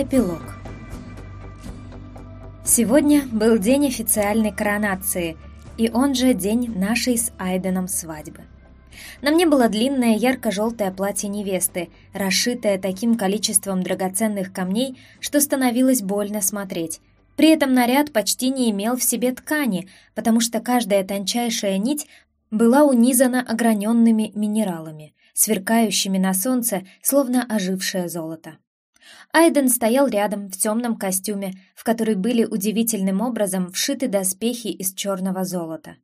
Эпилог Сегодня был день официальной коронации, и он же день нашей с Айденом свадьбы. На мне было длинное ярко-желтое платье невесты, расшитое таким количеством драгоценных камней, что становилось больно смотреть. При этом наряд почти не имел в себе ткани, потому что каждая тончайшая нить была унизана ограненными минералами, сверкающими на солнце, словно ожившее золото. Айден стоял рядом в темном костюме, в который были удивительным образом вшиты доспехи из черного золота.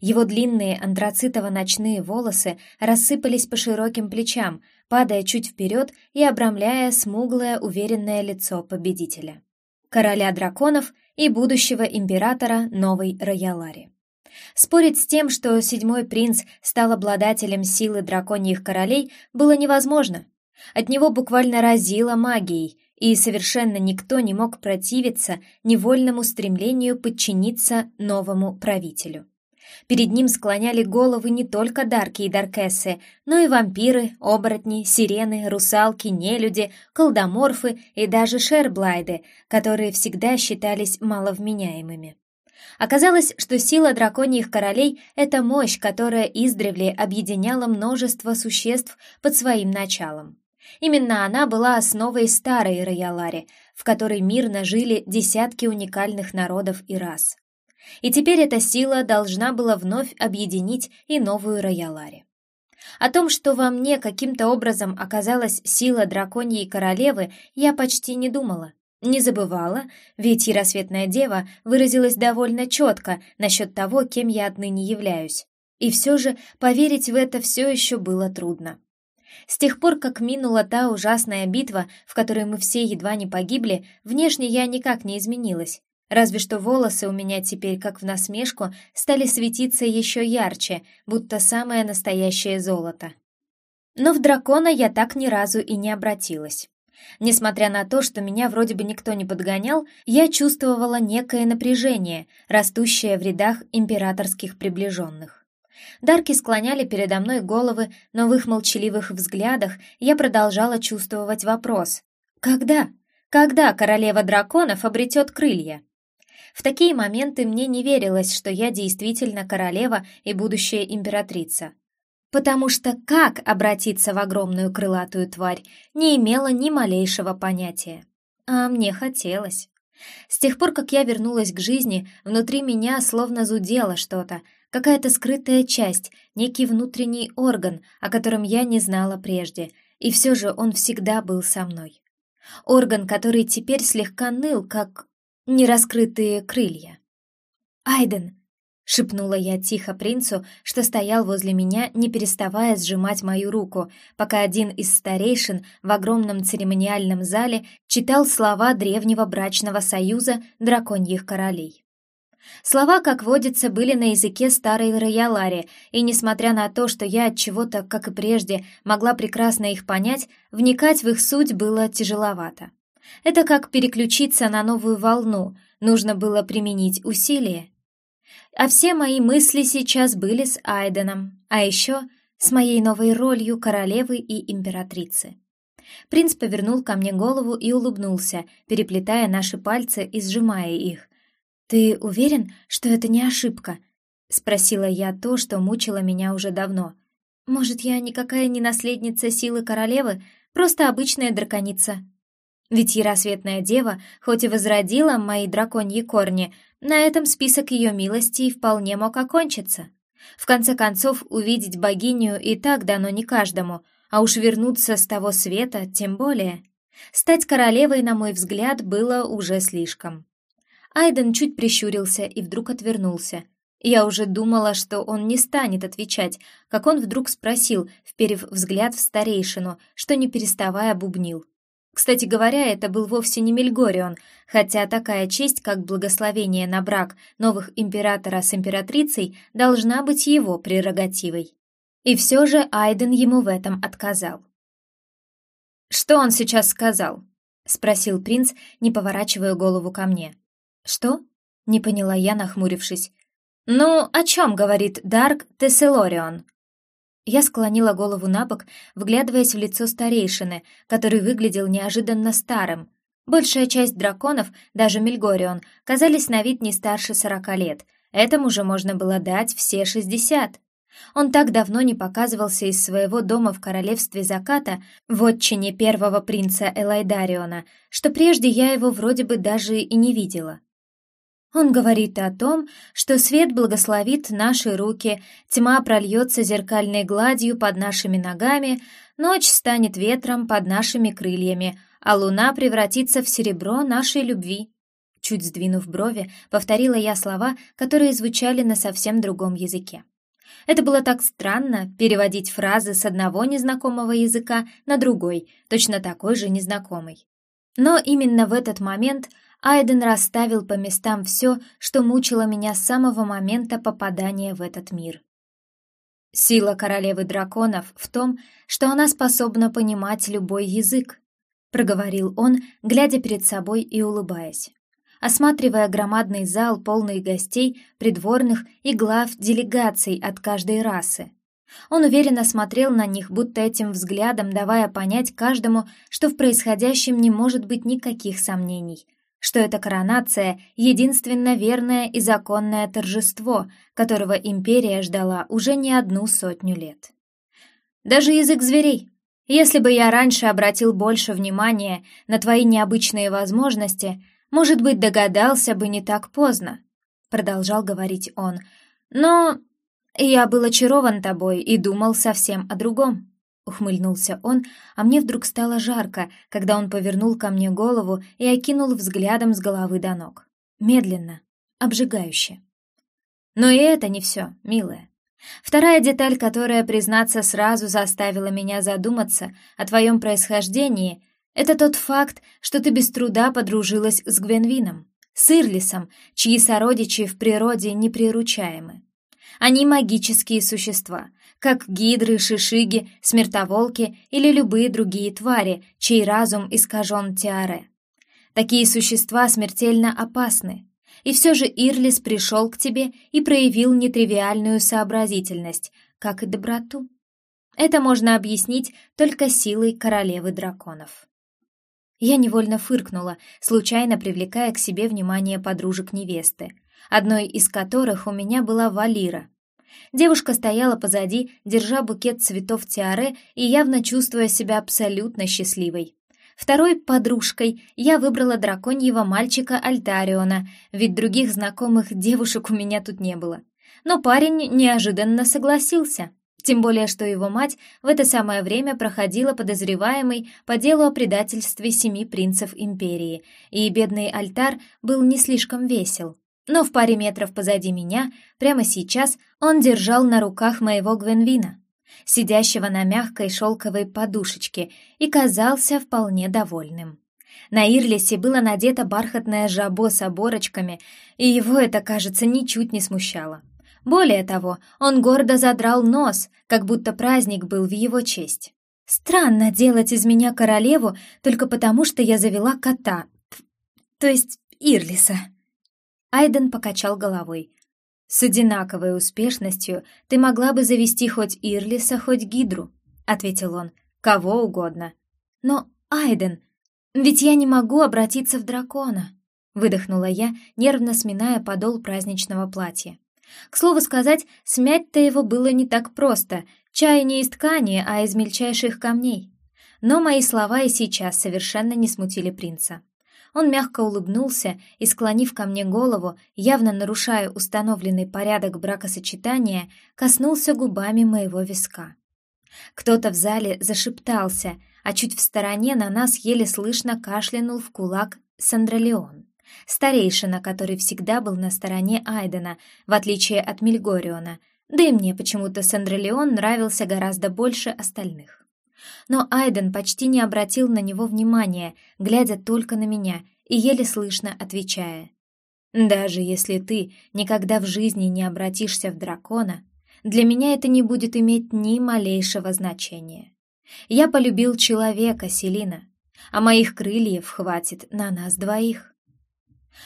Его длинные антрацитово-ночные волосы рассыпались по широким плечам, падая чуть вперед и обрамляя смуглое уверенное лицо победителя. Короля драконов и будущего императора Новой Роялари. Спорить с тем, что седьмой принц стал обладателем силы драконьих королей, было невозможно. От него буквально разило магией, и совершенно никто не мог противиться невольному стремлению подчиниться новому правителю. Перед ним склоняли головы не только дарки и даркессы, но и вампиры, оборотни, сирены, русалки, нелюди, колдоморфы и даже шерблайды, которые всегда считались маловменяемыми. Оказалось, что сила драконьих королей — это мощь, которая издревле объединяла множество существ под своим началом. Именно она была основой старой Роялари, в которой мирно жили десятки уникальных народов и рас. И теперь эта сила должна была вновь объединить и новую Роялари. О том, что во мне каким-то образом оказалась сила драконьей королевы, я почти не думала. Не забывала, ведь Яросветная Дева выразилась довольно четко насчет того, кем я отныне являюсь. И все же поверить в это все еще было трудно. С тех пор, как минула та ужасная битва, в которой мы все едва не погибли, внешне я никак не изменилась. Разве что волосы у меня теперь, как в насмешку, стали светиться еще ярче, будто самое настоящее золото. Но в дракона я так ни разу и не обратилась. Несмотря на то, что меня вроде бы никто не подгонял, я чувствовала некое напряжение, растущее в рядах императорских приближенных. Дарки склоняли передо мной головы, но в их молчаливых взглядах я продолжала чувствовать вопрос. «Когда? Когда королева драконов обретет крылья?» В такие моменты мне не верилось, что я действительно королева и будущая императрица. Потому что как обратиться в огромную крылатую тварь, не имела ни малейшего понятия. А мне хотелось. С тех пор, как я вернулась к жизни, внутри меня словно зудело что-то, какая-то скрытая часть, некий внутренний орган, о котором я не знала прежде, и все же он всегда был со мной. Орган, который теперь слегка ныл, как нераскрытые крылья. «Айден!» — шепнула я тихо принцу, что стоял возле меня, не переставая сжимать мою руку, пока один из старейшин в огромном церемониальном зале читал слова древнего брачного союза драконьих королей. Слова, как водится, были на языке старой Роялари, и несмотря на то, что я от чего-то, как и прежде, могла прекрасно их понять, вникать в их суть было тяжеловато. Это как переключиться на новую волну, нужно было применить усилие. А все мои мысли сейчас были с Айденом, а еще с моей новой ролью королевы и императрицы. Принц повернул ко мне голову и улыбнулся, переплетая наши пальцы и сжимая их. «Ты уверен, что это не ошибка?» — спросила я то, что мучило меня уже давно. «Может, я никакая не наследница силы королевы, просто обычная драконица?» Ведь Яросветная Дева, хоть и возродила мои драконьи корни, на этом список ее милостей вполне мог окончиться. В конце концов, увидеть богиню и так дано не каждому, а уж вернуться с того света тем более. Стать королевой, на мой взгляд, было уже слишком. Айден чуть прищурился и вдруг отвернулся. Я уже думала, что он не станет отвечать, как он вдруг спросил, вперев взгляд в старейшину, что не переставая бубнил. Кстати говоря, это был вовсе не Мельгорион, хотя такая честь, как благословение на брак новых императора с императрицей, должна быть его прерогативой. И все же Айден ему в этом отказал. «Что он сейчас сказал?» — спросил принц, не поворачивая голову ко мне. «Что?» — не поняла я, нахмурившись. «Ну, о чем говорит Дарк Тесселорион?» Я склонила голову на бок, вглядываясь в лицо старейшины, который выглядел неожиданно старым. Большая часть драконов, даже Мельгорион, казались на вид не старше сорока лет. Этому же можно было дать все шестьдесят. Он так давно не показывался из своего дома в королевстве заката, в отчине первого принца Элайдариона, что прежде я его вроде бы даже и не видела. Он говорит о том, что свет благословит наши руки, тьма прольется зеркальной гладью под нашими ногами, ночь станет ветром под нашими крыльями, а луна превратится в серебро нашей любви. Чуть сдвинув брови, повторила я слова, которые звучали на совсем другом языке. Это было так странно переводить фразы с одного незнакомого языка на другой, точно такой же незнакомый. Но именно в этот момент Айден расставил по местам все, что мучило меня с самого момента попадания в этот мир. Сила королевы драконов в том, что она способна понимать любой язык, проговорил он, глядя перед собой и улыбаясь осматривая громадный зал, полный гостей, придворных и глав делегаций от каждой расы. Он уверенно смотрел на них, будто этим взглядом давая понять каждому, что в происходящем не может быть никаких сомнений, что эта коронация — единственно верное и законное торжество, которого империя ждала уже не одну сотню лет. Даже язык зверей. Если бы я раньше обратил больше внимания на твои необычные возможности — может быть, догадался бы не так поздно, продолжал говорить он. Но я был очарован тобой и думал совсем о другом. Ухмыльнулся он, а мне вдруг стало жарко, когда он повернул ко мне голову и окинул взглядом с головы до ног. Медленно, обжигающе. Но и это не все, милая. Вторая деталь, которая, признаться, сразу заставила меня задуматься о твоем происхождении, это тот факт, что ты без труда подружилась с Гвенвином, с Ирлисом, чьи сородичи в природе неприручаемы. Они магические существа, как гидры, шишиги, смертоволки или любые другие твари, чей разум искажен тиаре. Такие существа смертельно опасны. И все же Ирлис пришел к тебе и проявил нетривиальную сообразительность, как и доброту. Это можно объяснить только силой королевы драконов. Я невольно фыркнула, случайно привлекая к себе внимание подружек невесты, одной из которых у меня была Валира. Девушка стояла позади, держа букет цветов тиаре и явно чувствуя себя абсолютно счастливой. Второй подружкой я выбрала драконьего мальчика Альтариона, ведь других знакомых девушек у меня тут не было. Но парень неожиданно согласился. Тем более, что его мать в это самое время проходила подозреваемой по делу о предательстве семи принцев империи, и бедный альтар был не слишком весел. Но в паре метров позади меня, прямо сейчас, он держал на руках моего Гвенвина, сидящего на мягкой шелковой подушечке, и казался вполне довольным. На Ирлисе было надето бархатное жабо с оборочками, и его это, кажется, ничуть не смущало. Более того, он гордо задрал нос, как будто праздник был в его честь. Странно делать из меня королеву только потому, что я завела кота, то есть Ирлиса. Айден покачал головой. С одинаковой успешностью ты могла бы завести хоть Ирлиса, хоть Гидру, ответил он. Кого угодно. Но, Айден, ведь я не могу обратиться в дракона, выдохнула я, нервно сминая подол праздничного платья. К слову сказать, смять-то его было не так просто, чай не из ткани, а из мельчайших камней. Но мои слова и сейчас совершенно не смутили принца. Он мягко улыбнулся и, склонив ко мне голову, явно нарушая установленный порядок бракосочетания, коснулся губами моего виска. Кто-то в зале зашептался, а чуть в стороне на нас еле слышно кашлянул в кулак Сандралеон старейшина, который всегда был на стороне Айдена, в отличие от Мильгориона, да и мне почему-то Сандрелеон нравился гораздо больше остальных. Но Айден почти не обратил на него внимания, глядя только на меня и еле слышно отвечая. «Даже если ты никогда в жизни не обратишься в дракона, для меня это не будет иметь ни малейшего значения. Я полюбил человека, Селина, а моих крыльев хватит на нас двоих».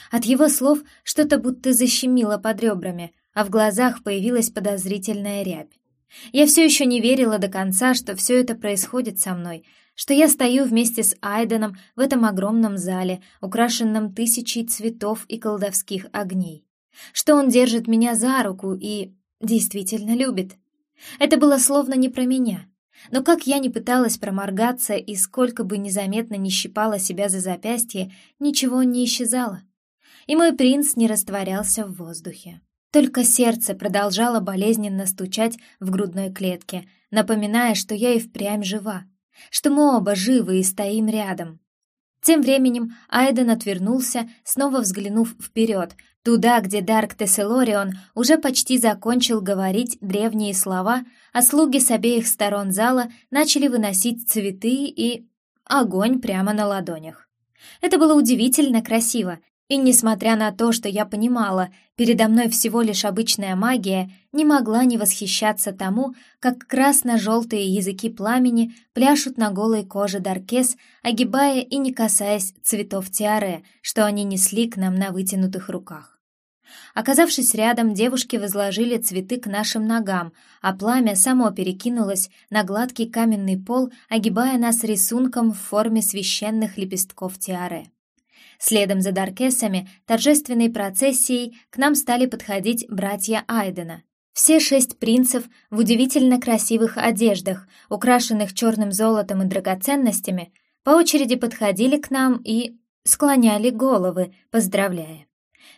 От его слов что-то будто защемило под ребрами, а в глазах появилась подозрительная рябь. Я все еще не верила до конца, что все это происходит со мной, что я стою вместе с Айденом в этом огромном зале, украшенном тысячей цветов и колдовских огней, что он держит меня за руку и действительно любит. Это было словно не про меня. Но как я не пыталась проморгаться и сколько бы незаметно не щипала себя за запястье, ничего не исчезало. И мой принц не растворялся в воздухе. Только сердце продолжало болезненно стучать в грудной клетке, напоминая, что я и впрямь жива, что мы оба живы и стоим рядом. Тем временем Айден отвернулся, снова взглянув вперед, туда, где Дарк Тесселорион уже почти закончил говорить древние слова, а слуги с обеих сторон зала начали выносить цветы и... огонь прямо на ладонях. Это было удивительно красиво, и, несмотря на то, что я понимала, передо мной всего лишь обычная магия, не могла не восхищаться тому, как красно-желтые языки пламени пляшут на голой коже Даркес, огибая и не касаясь цветов тиаре, что они несли к нам на вытянутых руках. Оказавшись рядом, девушки возложили цветы к нашим ногам, а пламя само перекинулось на гладкий каменный пол, огибая нас рисунком в форме священных лепестков тиаре. Следом за Даркесами, торжественной процессией, к нам стали подходить братья Айдена. Все шесть принцев в удивительно красивых одеждах, украшенных черным золотом и драгоценностями, по очереди подходили к нам и склоняли головы, поздравляя.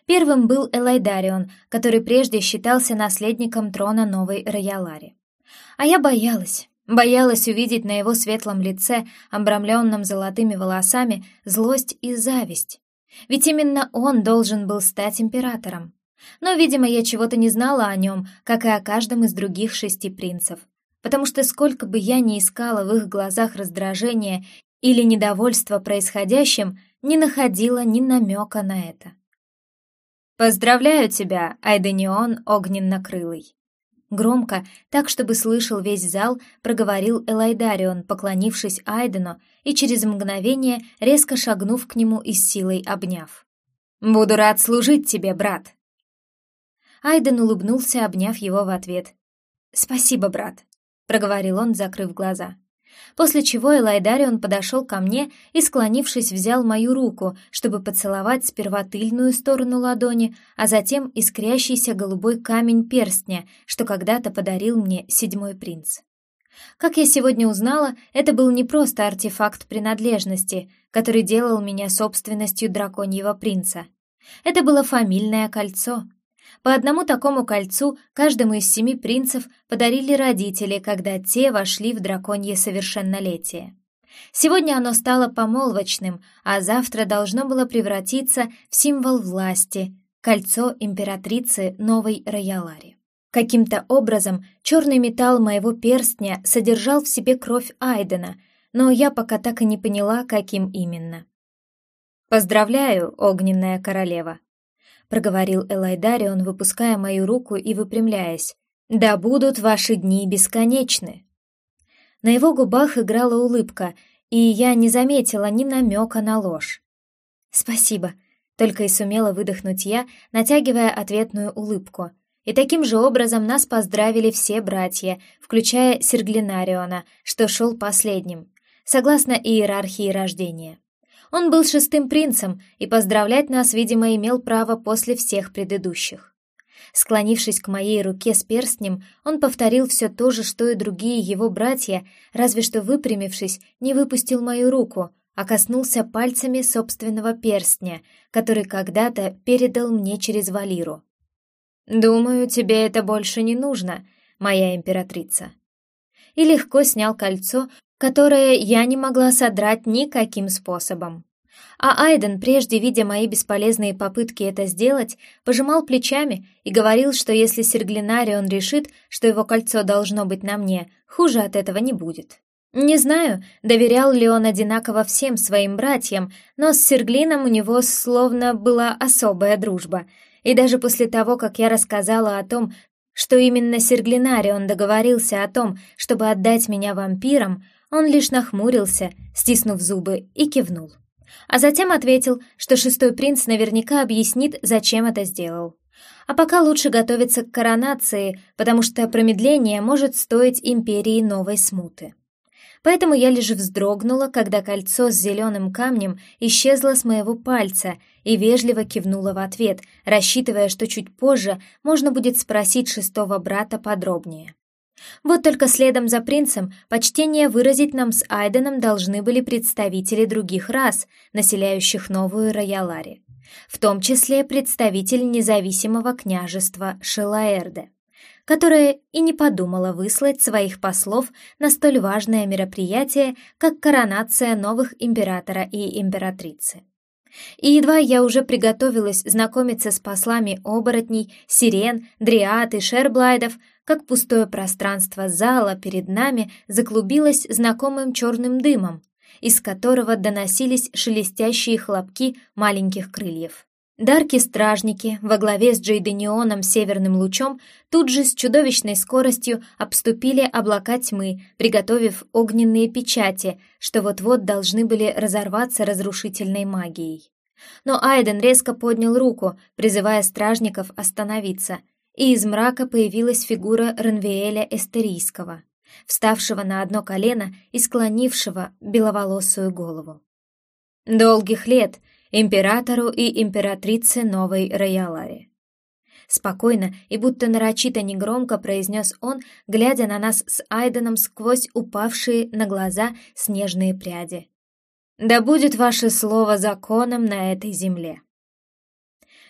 Первым был Элайдарион, который прежде считался наследником трона новой Роялари. А я боялась, Боялась увидеть на его светлом лице, обрамленном золотыми волосами, злость и зависть. Ведь именно он должен был стать императором. Но, видимо, я чего-то не знала о нем, как и о каждом из других шести принцев. Потому что сколько бы я ни искала в их глазах раздражения или недовольства происходящим, не находила ни намека на это. «Поздравляю тебя, Айденион Огненно-крылый!» Громко, так чтобы слышал весь зал, проговорил Элайдарион, поклонившись Айдену и через мгновение резко шагнув к нему и с силой обняв. «Буду рад служить тебе, брат!» Айден улыбнулся, обняв его в ответ. «Спасибо, брат», — проговорил он, закрыв глаза после чего Элайдарион подошел ко мне и, склонившись, взял мою руку, чтобы поцеловать сперва тыльную сторону ладони, а затем искрящийся голубой камень перстня, что когда-то подарил мне седьмой принц. Как я сегодня узнала, это был не просто артефакт принадлежности, который делал меня собственностью драконьего принца. Это было фамильное кольцо, по одному такому кольцу каждому из семи принцев подарили родители, когда те вошли в драконье совершеннолетие. Сегодня оно стало помолвочным, а завтра должно было превратиться в символ власти — кольцо императрицы Новой Роялари. Каким-то образом черный металл моего перстня содержал в себе кровь Айдена, но я пока так и не поняла, каким именно. «Поздравляю, огненная королева!» Проговорил Элайдарион, выпуская мою руку и выпрямляясь. «Да будут ваши дни бесконечны!» На его губах играла улыбка, и я не заметила ни намека на ложь. «Спасибо», — только и сумела выдохнуть я, натягивая ответную улыбку. И таким же образом нас поздравили все братья, включая Серглинариона, что шел последним, согласно иерархии рождения. Он был шестым принцем и поздравлять нас, видимо, имел право после всех предыдущих. Склонившись к моей руке с перстнем, он повторил все то же, что и другие его братья, разве что выпрямившись, не выпустил мою руку, а коснулся пальцами собственного перстня, который когда-то передал мне через Валиру. «Думаю, тебе это больше не нужно, моя императрица». И легко снял кольцо, которое я не могла содрать никаким способом. А Айден, прежде видя мои бесполезные попытки это сделать, пожимал плечами и говорил, что если Серглинарион решит, что его кольцо должно быть на мне, хуже от этого не будет. Не знаю, доверял ли он одинаково всем своим братьям, но с Серглином у него словно была особая дружба. И даже после того, как я рассказала о том, что именно Серглинарион договорился о том, чтобы отдать меня вампирам, он лишь нахмурился, стиснув зубы, и кивнул. А затем ответил, что шестой принц наверняка объяснит, зачем это сделал. А пока лучше готовиться к коронации, потому что промедление может стоить империи новой смуты. Поэтому я лишь вздрогнула, когда кольцо с зеленым камнем исчезло с моего пальца и вежливо кивнула в ответ, рассчитывая, что чуть позже можно будет спросить шестого брата подробнее. Вот только следом за принцем почтение выразить нам с Айденом должны были представители других рас, населяющих новую Роялари, в том числе представитель независимого княжества Шелаэрде, которое и не подумало выслать своих послов на столь важное мероприятие, как коронация новых императора и императрицы. И едва я уже приготовилась знакомиться с послами оборотней, сирен, дриад и шерблайдов, как пустое пространство зала перед нами заклубилось знакомым черным дымом, из которого доносились шелестящие хлопки маленьких крыльев. Дарки-стражники во главе с Джейденионом Северным Лучом тут же с чудовищной скоростью обступили облака тьмы, приготовив огненные печати, что вот-вот должны были разорваться разрушительной магией. Но Айден резко поднял руку, призывая стражников остановиться, и из мрака появилась фигура Ренвиэля Эстерийского, вставшего на одно колено и склонившего беловолосую голову. «Долгих лет!» императору и императрице Новой Роялари. Спокойно и будто нарочито негромко произнес он, глядя на нас с Айденом сквозь упавшие на глаза снежные пряди. «Да будет ваше слово законом на этой земле!»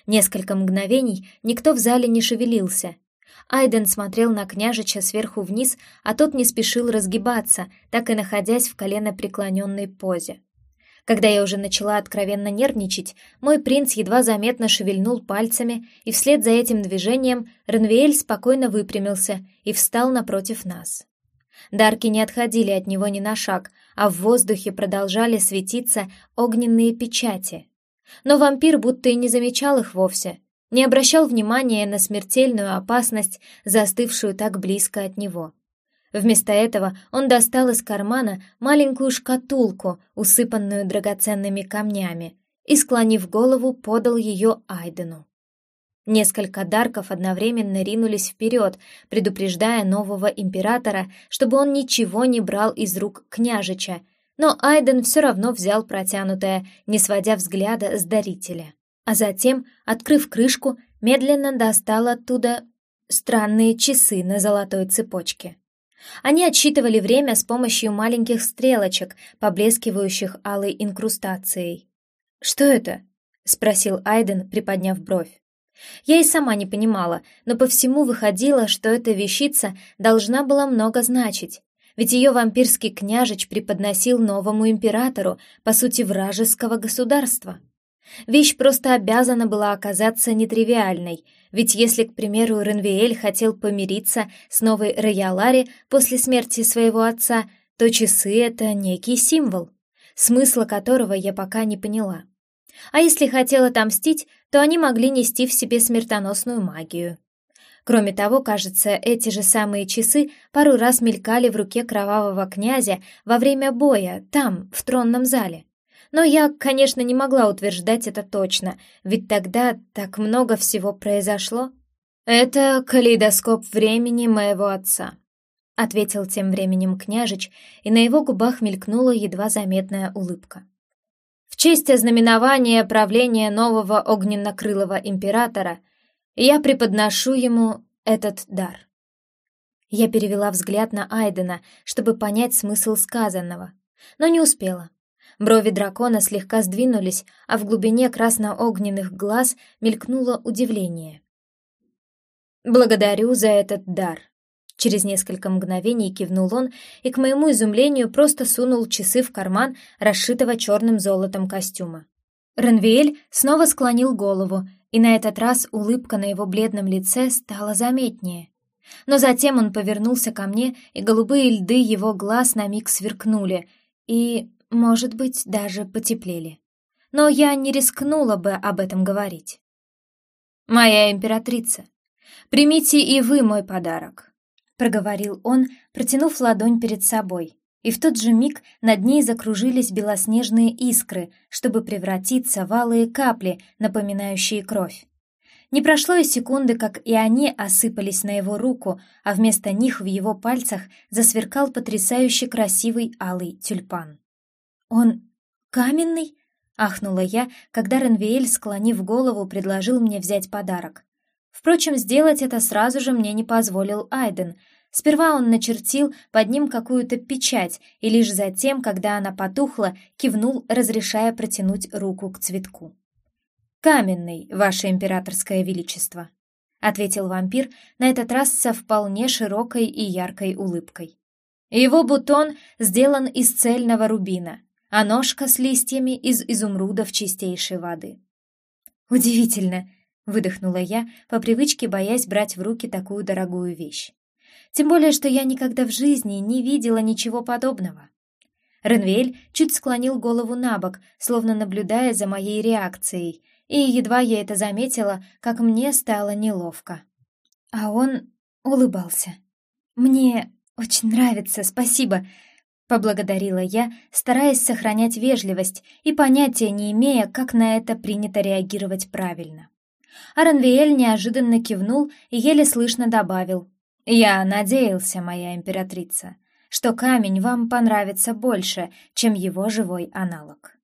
Несколько мгновений никто в зале не шевелился. Айден смотрел на княжича сверху вниз, а тот не спешил разгибаться, так и находясь в колено преклоненной позе. Когда я уже начала откровенно нервничать, мой принц едва заметно шевельнул пальцами, и вслед за этим движением Ренвиэль спокойно выпрямился и встал напротив нас. Дарки не отходили от него ни на шаг, а в воздухе продолжали светиться огненные печати. Но вампир будто и не замечал их вовсе, не обращал внимания на смертельную опасность, застывшую так близко от него. Вместо этого он достал из кармана маленькую шкатулку, усыпанную драгоценными камнями, и, склонив голову, подал ее Айдену. Несколько дарков одновременно ринулись вперед, предупреждая нового императора, чтобы он ничего не брал из рук княжича, но Айден все равно взял протянутое, не сводя взгляда с дарителя. А затем, открыв крышку, медленно достал оттуда странные часы на золотой цепочке. Они отсчитывали время с помощью маленьких стрелочек, поблескивающих алой инкрустацией. «Что это?» — спросил Айден, приподняв бровь. Я и сама не понимала, но по всему выходило, что эта вещица должна была много значить. Ведь ее вампирский княжич преподносил новому императору, по сути, вражеского государства. Вещь просто обязана была оказаться нетривиальной, ведь если, к примеру, Ренвиэль хотел помириться с новой Роялари после смерти своего отца, то часы — это некий символ, смысла которого я пока не поняла. А если хотел отомстить, то они могли нести в себе смертоносную магию. Кроме того, кажется, эти же самые часы пару раз мелькали в руке кровавого князя во время боя, там, в тронном зале. Но я, конечно, не могла утверждать это точно, ведь тогда так много всего произошло. «Это калейдоскоп времени моего отца», — ответил тем временем княжич, и на его губах мелькнула едва заметная улыбка. «В честь ознаменования правления нового огненнокрылого императора я преподношу ему этот дар». Я перевела взгляд на Айдена, чтобы понять смысл сказанного, но не успела. Брови дракона слегка сдвинулись, а в глубине красно-огненных глаз мелькнуло удивление. «Благодарю за этот дар», Через несколько мгновений кивнул он и, к моему изумлению, просто сунул часы в карман расшитого черным золотом костюма. Ренвиэль снова склонил голову, и на этот раз улыбка на его бледном лице стала заметнее. Но затем он повернулся ко мне, и голубые льды его глаз на миг сверкнули, и может быть, даже потеплели. Но я не рискнула бы об этом говорить. «Моя императрица, примите и вы мой подарок», — проговорил он, протянув ладонь перед собой. И в тот же миг над ней закружились белоснежные искры, чтобы превратиться в алые капли, напоминающие кровь. Не прошло и секунды, как и они осыпались на его руку, а вместо них в его пальцах засверкал потрясающе красивый алый тюльпан. «Он каменный?» — ахнула я, когда Ренвиэль, склонив голову, предложил мне взять подарок. Впрочем, сделать это сразу же мне не позволил Айден. Сперва он начертил под ним какую-то печать, и лишь затем, когда она потухла, кивнул, разрешая протянуть руку к цветку. «Каменный, ваше императорское величество», — ответил вампир, на этот раз со вполне широкой и яркой улыбкой. «Его бутон сделан из цельного рубина, а ножка с листьями из изумрудов чистейшей воды». «Удивительно», — выдохнула я, по привычке боясь брать в руки такую дорогую вещь. «Тем более, что я никогда в жизни не видела ничего подобного». Ренвель чуть склонил голову на бок, словно наблюдая за моей реакцией, и едва я это заметила, как мне стало неловко. А он улыбался. «Мне очень нравится, спасибо», — поблагодарила я, стараясь сохранять вежливость и понятия не имея, как на это принято реагировать правильно. Аранвиэль неожиданно кивнул и еле слышно добавил. «Я надеялся, моя императрица, что камень вам понравится больше, чем его живой аналог».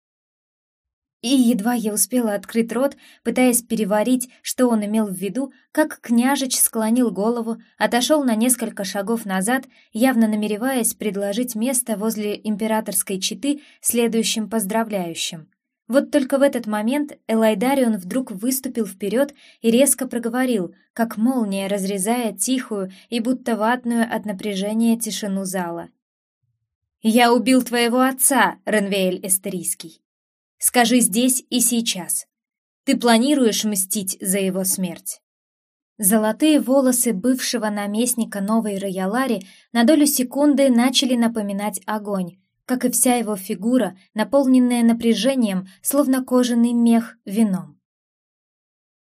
И едва я успела открыть рот, пытаясь переварить, что он имел в виду, как княжич склонил голову, отошел на несколько шагов назад, явно намереваясь предложить место возле императорской четы следующим поздравляющим. Вот только в этот момент Элайдарион вдруг выступил вперед и резко проговорил, как молния разрезая тихую и будто ватную от напряжения тишину зала. «Я убил твоего отца, Ренвейль Эстерийский. Скажи здесь и сейчас. Ты планируешь мстить за его смерть?» Золотые волосы бывшего наместника Новой Роялари на долю секунды начали напоминать огонь, как и вся его фигура, наполненная напряжением, словно кожаный мех вином.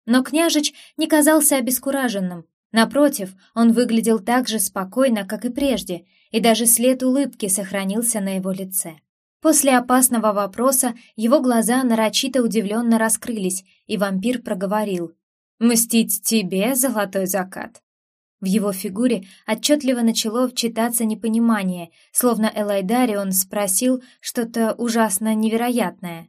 Но княжич не казался обескураженным. Напротив, он выглядел так же спокойно, как и прежде, и даже след улыбки сохранился на его лице. После опасного вопроса его глаза нарочито удивленно раскрылись, и вампир проговорил. «Мстить тебе, золотой закат?» В его фигуре отчетливо начало читаться непонимание, словно Элайдарион спросил что-то ужасно невероятное.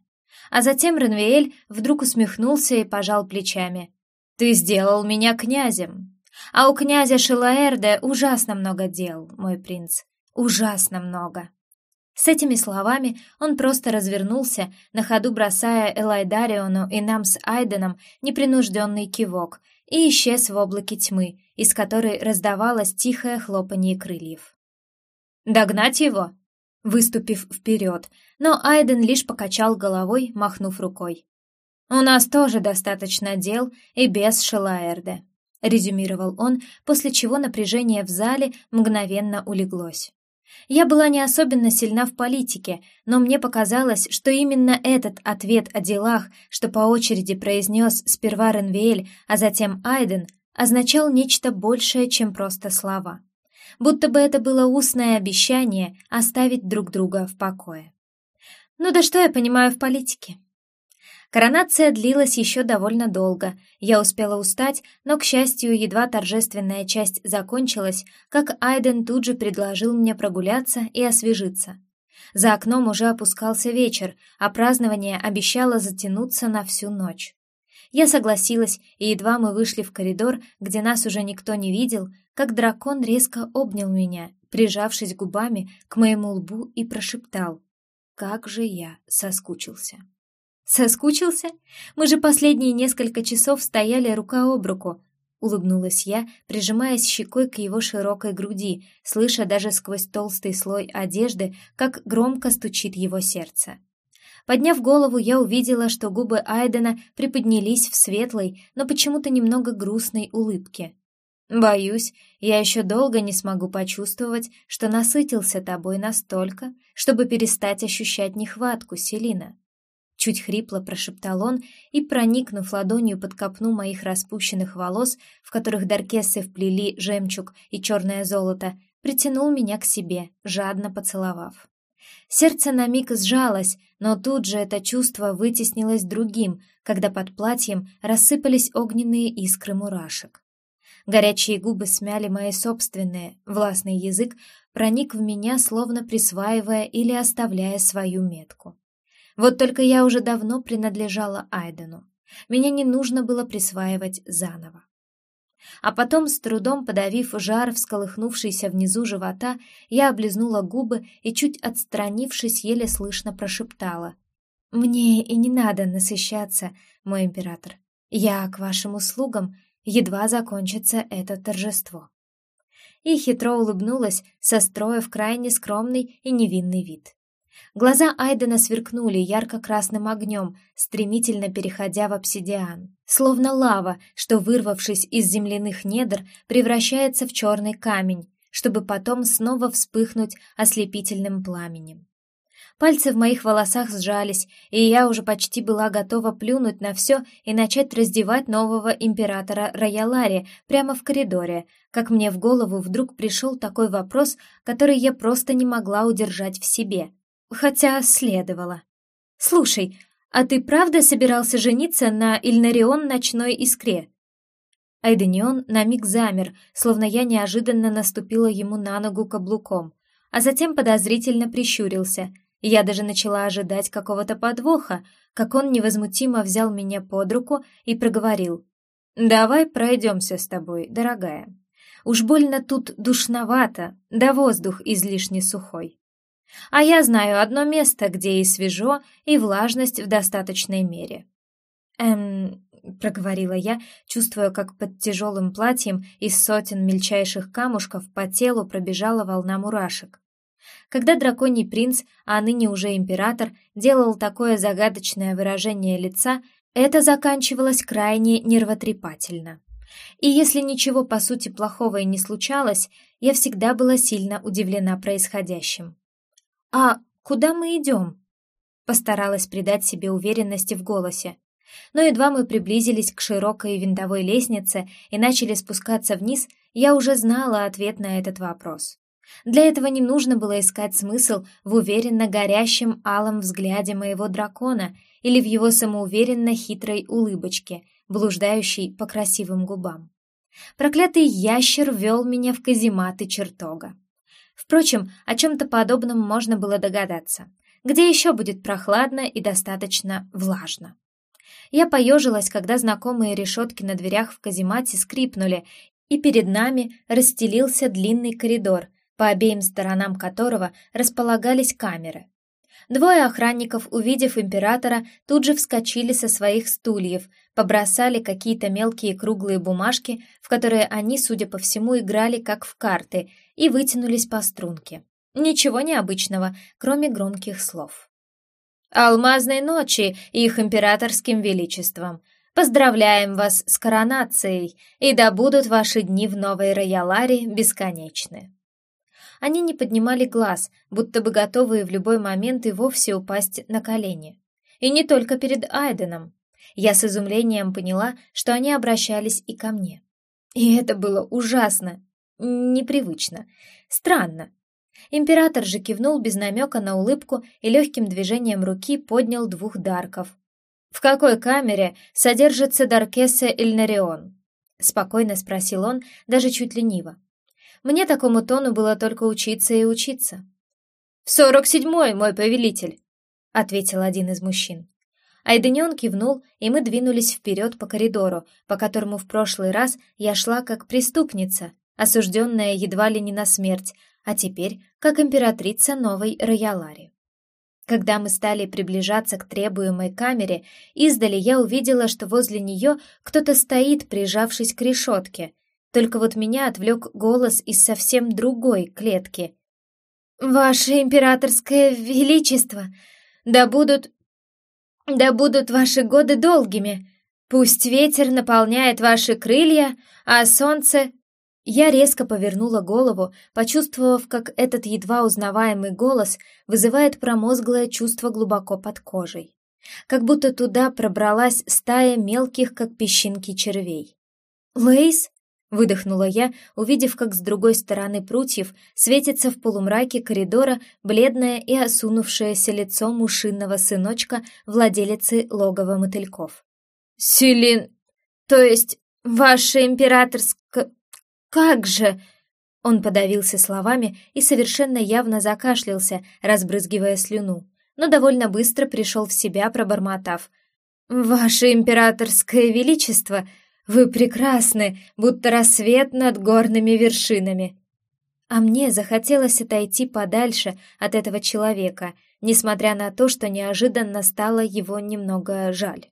А затем Ренвиэль вдруг усмехнулся и пожал плечами. «Ты сделал меня князем. А у князя Шилаэрде ужасно много дел, мой принц. Ужасно много». С этими словами он просто развернулся, на ходу бросая Элайдариону и нам с Айденом непринужденный кивок, и исчез в облаке тьмы, из которой раздавалось тихое хлопанье крыльев. «Догнать его?» Выступив вперед, но Айден лишь покачал головой, махнув рукой. «У нас тоже достаточно дел и без Шелаэрде», — резюмировал он, после чего напряжение в зале мгновенно улеглось. Я была не особенно сильна в политике, но мне показалось, что именно этот ответ о делах, что по очереди произнес сперва Ренвиэль, а затем Айден, означал нечто большее, чем просто слова. Будто бы это было устное обещание оставить друг друга в покое. Ну да что я понимаю в политике? Коронация длилась еще довольно долго. Я успела устать, но, к счастью, едва торжественная часть закончилась, как Айден тут же предложил мне прогуляться и освежиться. За окном уже опускался вечер, а празднование обещало затянуться на всю ночь. Я согласилась, и едва мы вышли в коридор, где нас уже никто не видел, как дракон резко обнял меня, прижавшись губами к моему лбу и прошептал «Как же я соскучился». «Соскучился? Мы же последние несколько часов стояли рука об руку», — улыбнулась я, прижимаясь щекой к его широкой груди, слыша даже сквозь толстый слой одежды, как громко стучит его сердце. Подняв голову, я увидела, что губы Айдена приподнялись в светлой, но почему-то немного грустной улыбке. «Боюсь, я еще долго не смогу почувствовать, что насытился тобой настолько, чтобы перестать ощущать нехватку, Селина», Чуть хрипло прошептал он и, проникнув ладонью под копну моих распущенных волос, в которых даркессы вплели жемчуг и черное золото, притянул меня к себе, жадно поцеловав. Сердце на миг сжалось, но тут же это чувство вытеснилось другим, когда под платьем рассыпались огненные искры мурашек. Горячие губы смяли мои собственные, властный язык проник в меня, словно присваивая или оставляя свою метку. Вот только я уже давно принадлежала Айдену. Меня не нужно было присваивать заново. А потом, с трудом подавив жар, всколыхнувшийся внизу живота, я облизнула губы и, чуть отстранившись, еле слышно прошептала. «Мне и не надо насыщаться, мой император. Я к вашим услугам, едва закончится это торжество». И хитро улыбнулась, состроив крайне скромный и невинный вид. Глаза Айдена сверкнули ярко-красным огнем, стремительно переходя в обсидиан. Словно лава, что, вырвавшись из земляных недр, превращается в черный камень, чтобы потом снова вспыхнуть ослепительным пламенем. Пальцы в моих волосах сжались, и я уже почти была готова плюнуть на все и начать раздевать нового императора Роялари прямо в коридоре, как мне в голову вдруг пришел такой вопрос, который я просто не могла удержать в себе — Хотя следовало. «Слушай, а ты правда собирался жениться на Ильнарион Ночной Искре?» Айденион на миг замер, словно я неожиданно наступила ему на ногу каблуком, а затем подозрительно прищурился. Я даже начала ожидать какого-то подвоха, как он невозмутимо взял меня под руку и проговорил. «Давай пройдемся с тобой, дорогая. Уж больно тут душновато, да воздух излишне сухой». А я знаю одно место, где и свежо, и влажность в достаточной мере. Эм, проговорила я, чувствуя, как под тяжелым платьем из сотен мельчайших камушков по телу пробежала волна мурашек. Когда драконий принц, а ныне уже император, делал такое загадочное выражение лица, это заканчивалось крайне нервотрепательно. И если ничего по сути плохого и не случалось, я всегда была сильно удивлена происходящим. «А куда мы идем?» Постаралась придать себе уверенности в голосе. Но едва мы приблизились к широкой винтовой лестнице и начали спускаться вниз, я уже знала ответ на этот вопрос. Для этого не нужно было искать смысл в уверенно горящем алом взгляде моего дракона или в его самоуверенно хитрой улыбочке, блуждающей по красивым губам. Проклятый ящер вел меня в казематы чертога. Впрочем, о чем-то подобном можно было догадаться. Где еще будет прохладно и достаточно влажно? Я поежилась, когда знакомые решетки на дверях в каземате скрипнули, и перед нами расстелился длинный коридор, по обеим сторонам которого располагались камеры. Двое охранников, увидев императора, тут же вскочили со своих стульев, побросали какие-то мелкие круглые бумажки, в которые они, судя по всему, играли как в карты, и вытянулись по струнке. Ничего необычного, кроме громких слов. «Алмазной ночи их императорским величеством! Поздравляем вас с коронацией, и да будут ваши дни в Новой Рояларе бесконечны!» Они не поднимали глаз, будто бы готовые в любой момент и вовсе упасть на колени. И не только перед Айденом. Я с изумлением поняла, что они обращались и ко мне. И это было ужасно, непривычно, странно. Император же кивнул без намека на улыбку и легким движением руки поднял двух дарков. «В какой камере содержится Даркесса Ильнарион?» — спокойно спросил он, даже чуть лениво. Мне такому тону было только учиться и учиться. «В сорок седьмой, мой повелитель!» — ответил один из мужчин. Айденион кивнул, и мы двинулись вперед по коридору, по которому в прошлый раз я шла как преступница, осужденная едва ли не на смерть, а теперь как императрица новой Роялари. Когда мы стали приближаться к требуемой камере, издали я увидела, что возле нее кто-то стоит, прижавшись к решетке — только вот меня отвлек голос из совсем другой клетки. «Ваше императорское величество, да будут... да будут ваши годы долгими. Пусть ветер наполняет ваши крылья, а солнце...» Я резко повернула голову, почувствовав, как этот едва узнаваемый голос вызывает промозглое чувство глубоко под кожей. Как будто туда пробралась стая мелких, как песчинки червей. «Лейс?» Выдохнула я, увидев, как с другой стороны прутьев светится в полумраке коридора бледное и осунувшееся лицо мушинного сыночка владелицы логова мотыльков. «Селин... то есть ваша императорская... как же...» Он подавился словами и совершенно явно закашлялся, разбрызгивая слюну, но довольно быстро пришел в себя, пробормотав. «Ваше императорское величество, вы прекрасны, будто рассвет над горными вершинами». А мне захотелось отойти подальше от этого человека, несмотря на то, что неожиданно стало его немного жаль.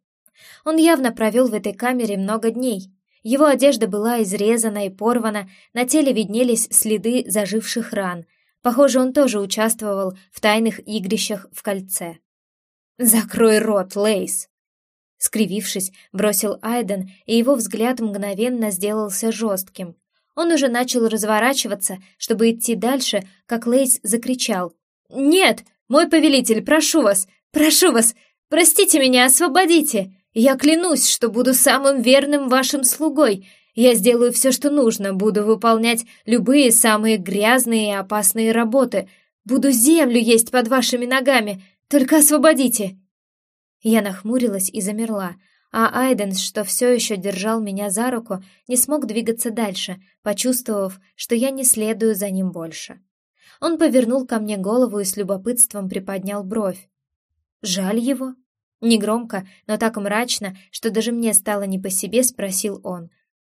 Он явно провел в этой камере много дней, его одежда была изрезана и порвана, на теле виднелись следы заживших ран. Похоже, он тоже участвовал в тайных игрищах в кольце. «Закрой рот, Лейс!» Скривившись, бросил Айден, и его взгляд мгновенно сделался жестким. Он уже начал разворачиваться, чтобы идти дальше, как Лейс закричал. «Нет! Мой повелитель, прошу вас! Прошу вас! Простите меня, освободите! Я клянусь, что буду самым верным вашим слугой. Я сделаю все, что нужно, буду выполнять любые самые грязные и опасные работы. Буду землю есть под вашими ногами. Только освободите!» Я нахмурилась и замерла, а Айден, что все еще держал меня за руку, не смог двигаться дальше, почувствовав, что я не следую за ним больше. Он повернул ко мне голову и с любопытством приподнял бровь. «Жаль его?» Негромко, но так мрачно, что даже мне стало не по себе, спросил он.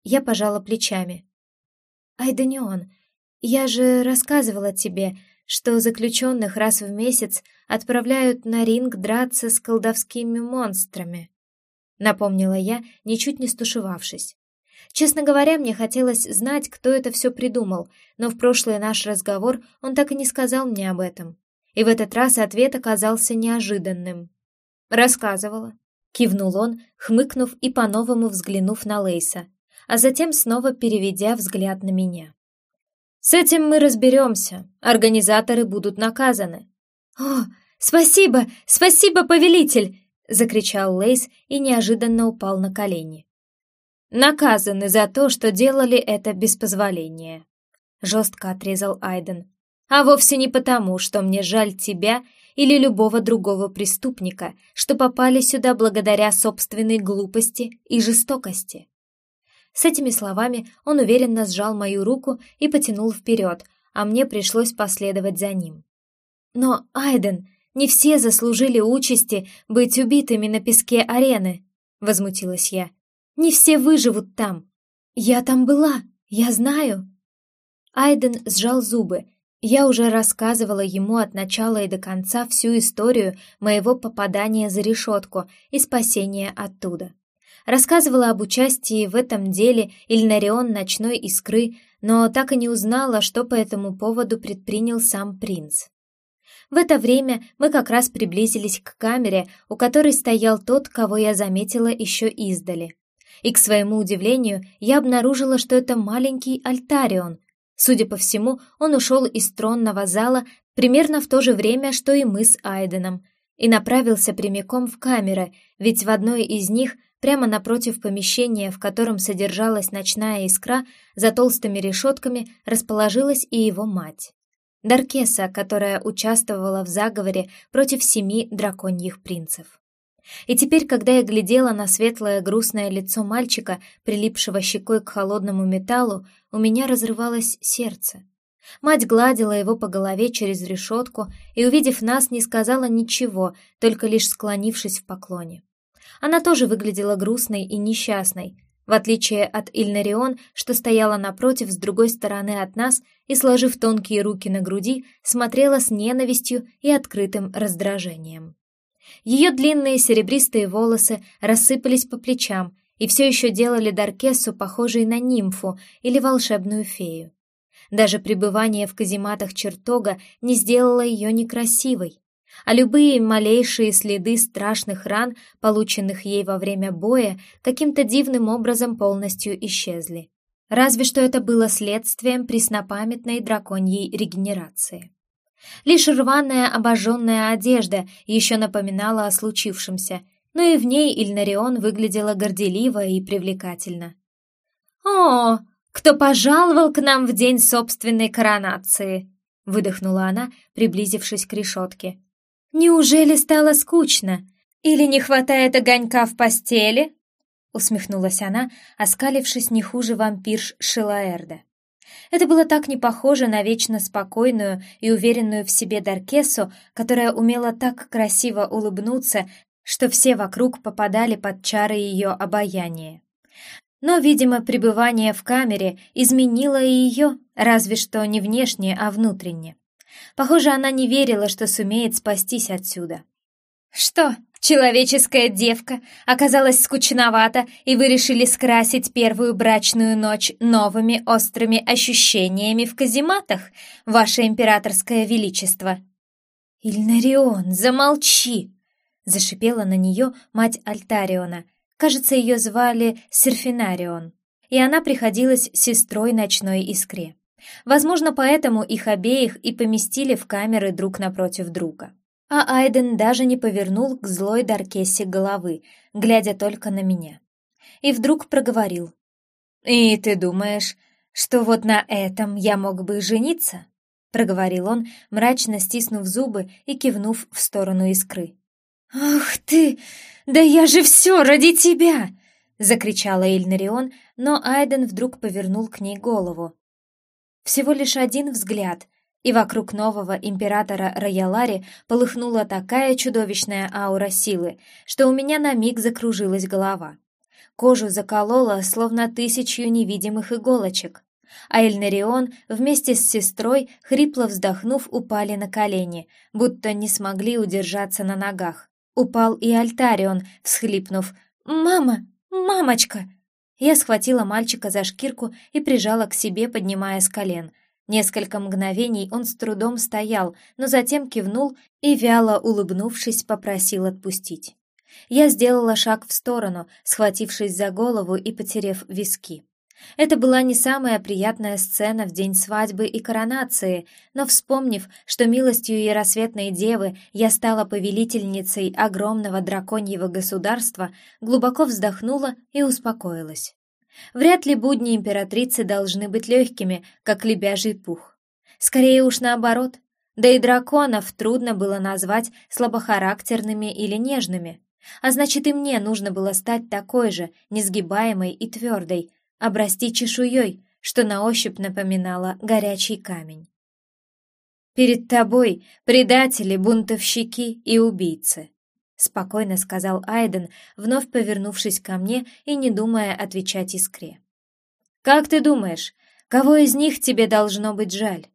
Я пожала плечами. «Айданион, я же рассказывала тебе, что заключенных раз в месяц отправляют на ринг драться с колдовскими монстрами», напомнила я, ничуть не стушевавшись. Честно говоря, мне хотелось знать, кто это все придумал, но в прошлый наш разговор он так и не сказал мне об этом. И в этот раз ответ оказался неожиданным. «Рассказывала», — кивнул он, хмыкнув и по-новому взглянув на Лейса, а затем снова переведя взгляд на меня. «С этим мы разберемся. Организаторы будут наказаны». «О, спасибо! Спасибо, повелитель!» — закричал Лейс и неожиданно упал на колени. «Наказаны за то, что делали это без позволения», — жестко отрезал Айден. «А вовсе не потому, что мне жаль тебя или любого другого преступника, что попали сюда благодаря собственной глупости и жестокости. С этими словами он уверенно сжал мою руку и потянул вперед, а мне пришлось последовать за ним. Но, Айден, не все заслужили участи быть убитыми на песке арены, возмутилась я. Не все выживут там. Я там была, я знаю. Айден сжал зубы, я уже рассказывала ему от начала и до конца всю историю моего попадания за решетку и спасения оттуда. Рассказывала об участии в этом деле Ильнарион Ночной Искры, но так и не узнала, что по этому поводу предпринял сам принц. В это время мы как раз приблизились к камере, у которой стоял тот, кого я заметила еще издали. И, к своему удивлению, я обнаружила, что это маленький Альтарион, Судя по всему, он ушел из тронного зала примерно в то же время, что и мы с Айденом, и направился прямиком в камеры, ведь в одной из них, прямо напротив помещения, в котором содержалась ночная искра, за толстыми решетками расположилась и его мать. Даркеса, которая участвовала в заговоре против семи драконьих принцев. И теперь, когда я глядела на светлое грустное лицо мальчика, прилипшего щекой к холодному металлу, у меня разрывалось сердце. Мать гладила его по голове через решетку и, увидев нас, не сказала ничего, только лишь склонившись в поклоне. Она тоже выглядела грустной и несчастной, в отличие от Ильнарион, что стояла напротив с другой стороны от нас и, сложив тонкие руки на груди, смотрела с ненавистью и открытым раздражением. Ее длинные серебристые волосы рассыпались по плечам и все еще делали Даркессу похожей на нимфу или волшебную фею. Даже пребывание в казематах чертога не сделало ее некрасивой, а любые малейшие следы страшных ран, полученных ей во время боя, каким-то дивным образом полностью исчезли. Разве что это было следствием преснопамятной драконьей регенерации. Лишь рваная обожженная одежда еще напоминала о случившемся, но и в ней Ильнарион выглядела горделиво и привлекательно. «О, кто пожаловал к нам в день собственной коронации!» — выдохнула она, приблизившись к решетке. «Неужели стало скучно? Или не хватает огонька в постели?» — усмехнулась она, оскалившись не хуже вампирш Шилаэрда. Это было так не похоже на вечно спокойную и уверенную в себе Даркесу, которая умела так красиво улыбнуться, что все вокруг попадали под чары ее обаяния. Но, видимо, пребывание в камере изменило и ее, разве что не внешне, а внутренне. Похоже, она не верила, что сумеет спастись отсюда. «Что, человеческая девка оказалась скучновата, и вы решили скрасить первую брачную ночь новыми острыми ощущениями в казематах, ваше императорское величество?» «Ильнарион, замолчи!» — зашипела на нее мать Альтариона — Кажется, ее звали Серфинарион, и она приходилась сестрой ночной искре. Возможно, поэтому их обеих и поместили в камеры друг напротив друга. А Айден даже не повернул к злой Даркессе головы, глядя только на меня. И вдруг проговорил. «И ты думаешь, что вот на этом я мог бы жениться?» Проговорил он, мрачно стиснув зубы и кивнув в сторону искры. «Ах ты! Да я же все ради тебя!» — закричала Ильнарион, но Айден вдруг повернул к ней голову. Всего лишь один взгляд, и вокруг нового императора Роялари полыхнула такая чудовищная аура силы, что у меня на миг закружилась голова. Кожу заколола, словно тысячью невидимых иголочек. А Эльнарион вместе с сестрой, хрипло вздохнув, упали на колени, будто не смогли удержаться на ногах. Упал и Альтарион, всхлипнув «Мама! Мамочка!» Я схватила мальчика за шкирку и прижала к себе, поднимая с колен. Несколько мгновений он с трудом стоял, но затем кивнул и, вяло улыбнувшись, попросил отпустить. Я сделала шаг в сторону, схватившись за голову и потерев виски. Это была не самая приятная сцена в день свадьбы и коронации, но вспомнив, что милостью Яросветной Девы я стала повелительницей огромного драконьего государства, глубоко вздохнула и успокоилась. Вряд ли будни императрицы должны быть легкими, как лебяжий пух. Скорее уж наоборот. Да и драконов трудно было назвать слабохарактерными или нежными. А значит, и мне нужно было стать такой же, несгибаемой и твердой, обрасти чешуей, что на ощупь напоминало горячий камень. «Перед тобой предатели, бунтовщики и убийцы», — спокойно сказал Айден, вновь повернувшись ко мне и не думая отвечать искре. «Как ты думаешь, кого из них тебе должно быть жаль?»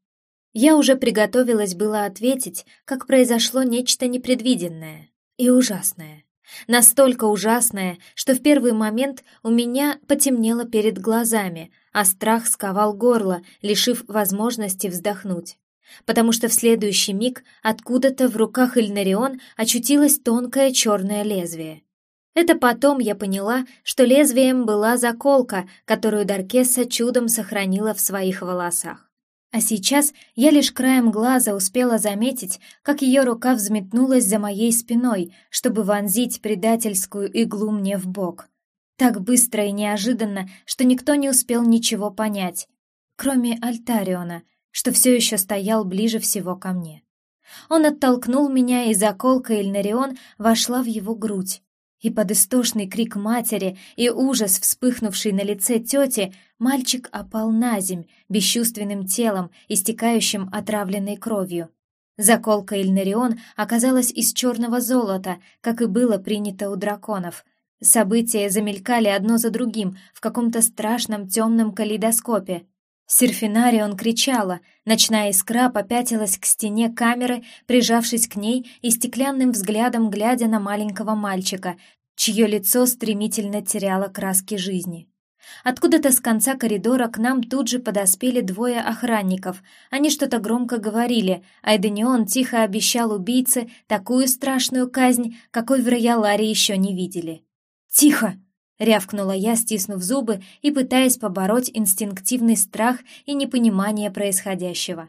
Я уже приготовилась было ответить, как произошло нечто непредвиденное и ужасное. Настолько ужасное, что в первый момент у меня потемнело перед глазами, а страх сковал горло, лишив возможности вздохнуть. Потому что в следующий миг откуда-то в руках Ильнарион очутилось тонкое черное лезвие. Это потом я поняла, что лезвием была заколка, которую Даркесса чудом сохранила в своих волосах. А сейчас я лишь краем глаза успела заметить, как ее рука взметнулась за моей спиной, чтобы вонзить предательскую иглу мне в бок. Так быстро и неожиданно, что никто не успел ничего понять, кроме Альтариона, что все еще стоял ближе всего ко мне. Он оттолкнул меня, и заколка Ильнарион вошла в его грудь и под истошный крик матери и ужас, вспыхнувший на лице тети, мальчик опал на земь бесчувственным телом, истекающим отравленной кровью. Заколка Ильнарион оказалась из черного золота, как и было принято у драконов. События замелькали одно за другим в каком-то страшном темном калейдоскопе. Серфинарион кричала, ночная искра попятилась к стене камеры, прижавшись к ней и стеклянным взглядом глядя на маленького мальчика, чье лицо стремительно теряло краски жизни. Откуда-то с конца коридора к нам тут же подоспели двое охранников. Они что-то громко говорили, а Эденион тихо обещал убийце такую страшную казнь, какой в Рояларе еще не видели. «Тихо!» Рявкнула я, стиснув зубы и пытаясь побороть инстинктивный страх и непонимание происходящего.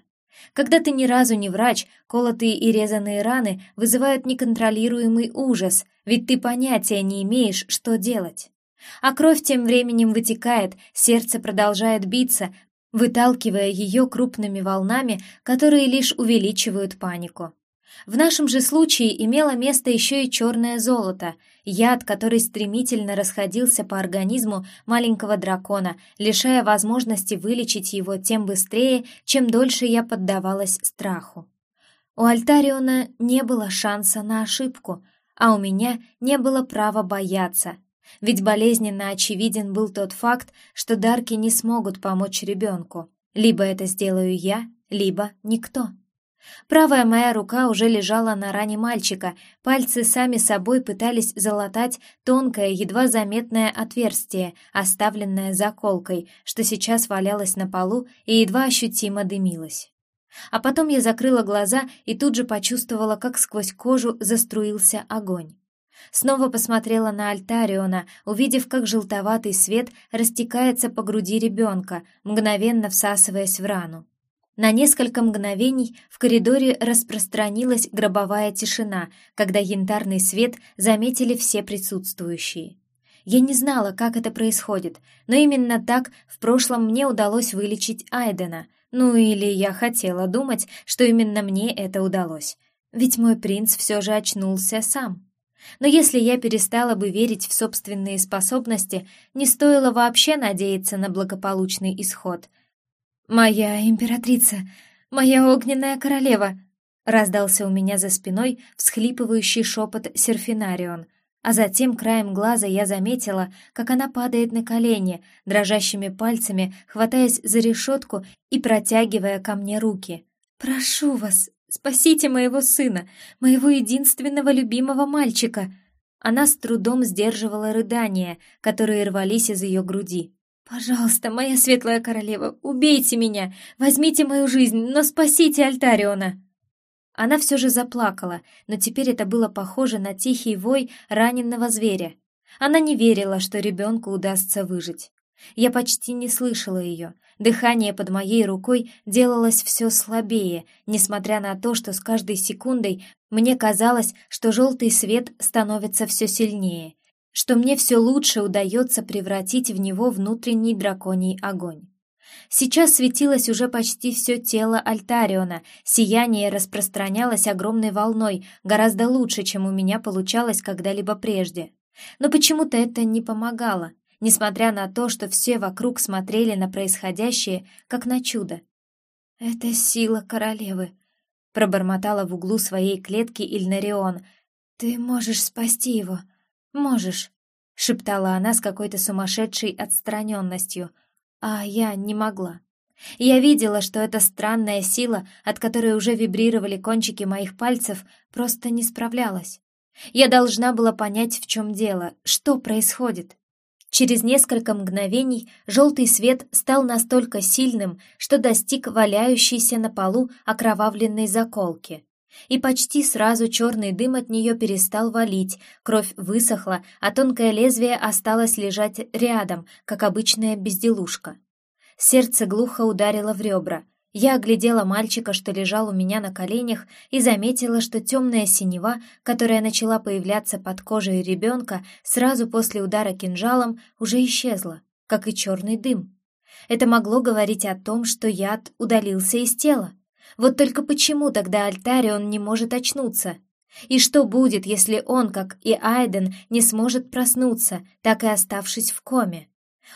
Когда ты ни разу не врач, колотые и резаные раны вызывают неконтролируемый ужас, ведь ты понятия не имеешь, что делать. А кровь тем временем вытекает, сердце продолжает биться, выталкивая ее крупными волнами, которые лишь увеличивают панику. В нашем же случае имело место еще и черное золото, яд, который стремительно расходился по организму маленького дракона, лишая возможности вылечить его тем быстрее, чем дольше я поддавалась страху. У Альтариона не было шанса на ошибку, а у меня не было права бояться, ведь болезненно очевиден был тот факт, что Дарки не смогут помочь ребенку. Либо это сделаю я, либо никто. Правая моя рука уже лежала на ране мальчика, пальцы сами собой пытались залатать тонкое, едва заметное отверстие, оставленное заколкой, что сейчас валялось на полу и едва ощутимо дымилось. А потом я закрыла глаза и тут же почувствовала, как сквозь кожу заструился огонь. Снова посмотрела на Альтариона, увидев, как желтоватый свет растекается по груди ребенка, мгновенно всасываясь в рану. На несколько мгновений в коридоре распространилась гробовая тишина, когда янтарный свет заметили все присутствующие. Я не знала, как это происходит, но именно так в прошлом мне удалось вылечить Айдена. Ну или я хотела думать, что именно мне это удалось. Ведь мой принц все же очнулся сам. Но если я перестала бы верить в собственные способности, не стоило вообще надеяться на благополучный исход — «Моя императрица! Моя огненная королева!» раздался у меня за спиной всхлипывающий шепот Серфинарион, а затем краем глаза я заметила, как она падает на колени, дрожащими пальцами хватаясь за решетку и протягивая ко мне руки. «Прошу вас, спасите моего сына, моего единственного любимого мальчика!» Она с трудом сдерживала рыдания, которые рвались из ее груди. «Пожалуйста, моя светлая королева, убейте меня! Возьмите мою жизнь, но спасите Альтариона!» Она все же заплакала, но теперь это было похоже на тихий вой раненного зверя. Она не верила, что ребенку удастся выжить. Я почти не слышала ее. Дыхание под моей рукой делалось все слабее, несмотря на то, что с каждой секундой мне казалось, что желтый свет становится все сильнее, что мне все лучше удается превратить в него внутренний драконий огонь. Сейчас светилось уже почти все тело Альтариона, сияние распространялось огромной волной, гораздо лучше, чем у меня получалось когда-либо прежде. Но почему-то это не помогало, несмотря на то, что все вокруг смотрели на происходящее, как на чудо. «Это сила королевы», — пробормотала в углу своей клетки Ильнарион. «Ты можешь спасти его», «Можешь», — шептала она с какой-то сумасшедшей отстраненностью, а я не могла. Я видела, что эта странная сила, от которой уже вибрировали кончики моих пальцев, просто не справлялась. Я должна была понять, в чем дело, что происходит. Через несколько мгновений желтый свет стал настолько сильным, что достиг валяющейся на полу окровавленной заколки и почти сразу черный дым от нее перестал валить, кровь высохла, а тонкое лезвие осталось лежать рядом, как обычная безделушка. Сердце глухо ударило в ребра. Я оглядела мальчика, что лежал у меня на коленях, и заметила, что темная синева, которая начала появляться под кожей ребенка сразу после удара кинжалом, уже исчезла, как и черный дым. Это могло говорить о том, что яд удалился из тела. Вот только почему тогда Альтарион не может очнуться? И что будет, если он, как и Айден, не сможет проснуться, так и оставшись в коме?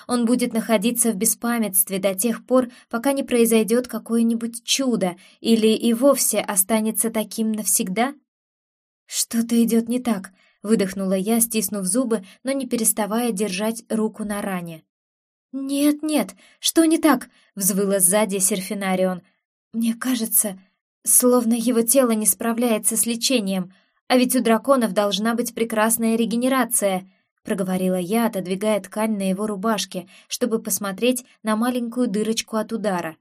Он будет находиться в беспамятстве до тех пор, пока не произойдет какое-нибудь чудо, или и вовсе останется таким навсегда? «Что-то идет не так», — выдохнула я, стиснув зубы, но не переставая держать руку на ране. «Нет-нет, что не так?» — взвыла сзади Серфинарион. Мне кажется, словно его тело не справляется с лечением, а ведь у драконов должна быть прекрасная регенерация, проговорила я, отодвигая ткань на его рубашке, чтобы посмотреть на маленькую дырочку от удара.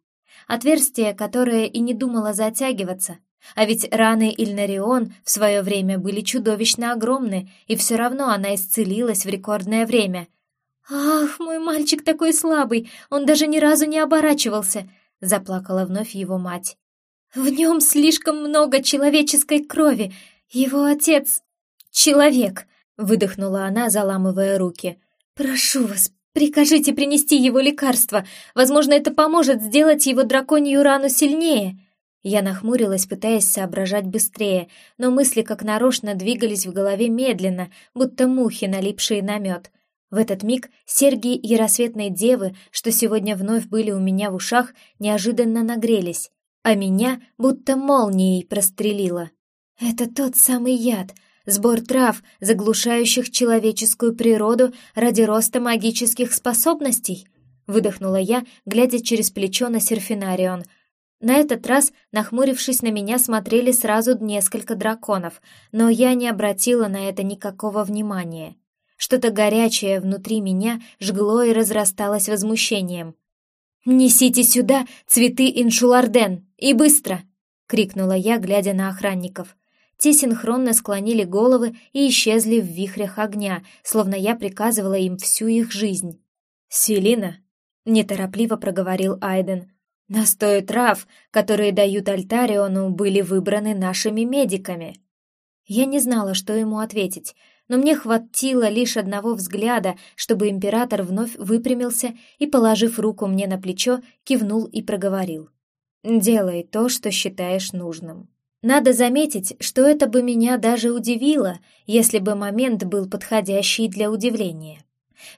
Отверстие, которое и не думало затягиваться. А ведь раны Ильнарион в свое время были чудовищно огромны, и все равно она исцелилась в рекордное время. «Ах, мой мальчик такой слабый, он даже ни разу не оборачивался!» — заплакала вновь его мать. «В нем слишком много человеческой крови. Его отец — человек», — выдохнула она, заламывая руки. «Прошу вас, прикажите принести его лекарство. Возможно, это поможет сделать его драконью рану сильнее». Я нахмурилась, пытаясь соображать быстрее, но мысли как нарочно двигались в голове медленно, будто мухи, налипшие на мед. В этот миг серьги яросветной девы, что сегодня вновь были у меня в ушах, неожиданно нагрелись, а меня будто молнией прострелило. Это тот самый яд, сбор трав, заглушающих человеческую природу ради роста магических способностей, выдохнула я, глядя через плечо на серфинарион — на этот раз, нахмурившись на меня, смотрели сразу несколько драконов, но я не обратила на это никакого внимания. Что-то горячее внутри меня жгло и разрасталось возмущением. «Несите сюда цветы иншуларден! И быстро!» — крикнула я, глядя на охранников. Те синхронно склонили головы и исчезли в вихрях огня, словно я приказывала им всю их жизнь. «Селина!» — неторопливо проговорил Айден — Настои трав, которые дают Альтариону, были выбраны нашими медиками. Я не знала, что ему ответить, но мне хватило лишь одного взгляда, чтобы император вновь выпрямился и, положив руку мне на плечо, кивнул и проговорил. «Делай то, что считаешь нужным». Надо заметить, что это бы меня даже удивило, если бы момент был подходящий для удивления.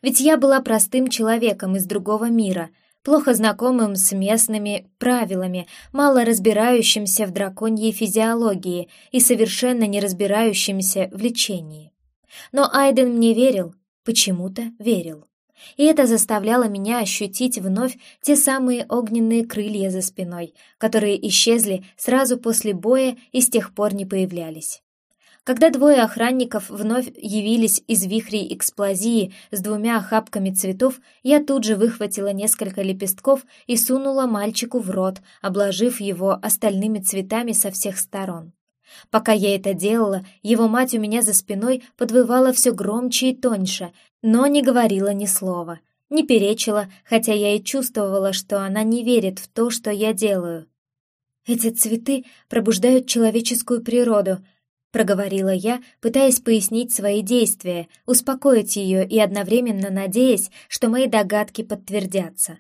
Ведь я была простым человеком из другого мира — плохо знакомым с местными правилами, мало разбирающимся в драконьей физиологии и совершенно не разбирающимся в лечении. Но Айден мне верил, почему-то верил. И это заставляло меня ощутить вновь те самые огненные крылья за спиной, которые исчезли сразу после боя и с тех пор не появлялись. Когда двое охранников вновь явились из вихрей эксплозии с двумя охапками цветов, я тут же выхватила несколько лепестков и сунула мальчику в рот, обложив его остальными цветами со всех сторон. Пока я это делала, его мать у меня за спиной подвывала все громче и тоньше, но не говорила ни слова, не перечила, хотя я и чувствовала, что она не верит в то, что я делаю. Эти цветы пробуждают человеческую природу —— проговорила я, пытаясь пояснить свои действия, успокоить ее и одновременно надеясь, что мои догадки подтвердятся.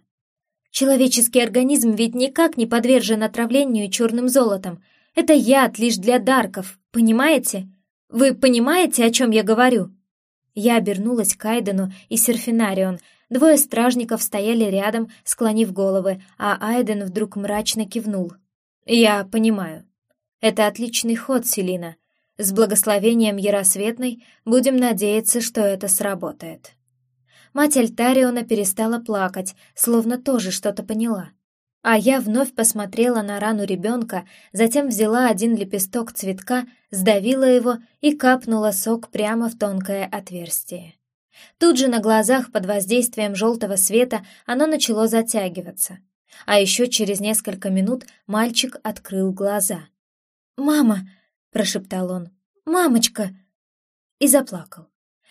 «Человеческий организм ведь никак не подвержен отравлению черным золотом. Это яд лишь для дарков, понимаете? Вы понимаете, о чем я говорю?» Я обернулась к Айдену и Серфинарион. Двое стражников стояли рядом, склонив головы, а Айден вдруг мрачно кивнул. «Я понимаю. Это отличный ход, Селина. С благословением Яросветной будем надеяться, что это сработает. Мать Альтариона перестала плакать, словно тоже что-то поняла. А я вновь посмотрела на рану ребенка, затем взяла один лепесток цветка, сдавила его и капнула сок прямо в тонкое отверстие. Тут же на глазах под воздействием желтого света оно начало затягиваться. А еще через несколько минут мальчик открыл глаза. «Мама!» — прошептал он. «Мамочка!» И заплакал.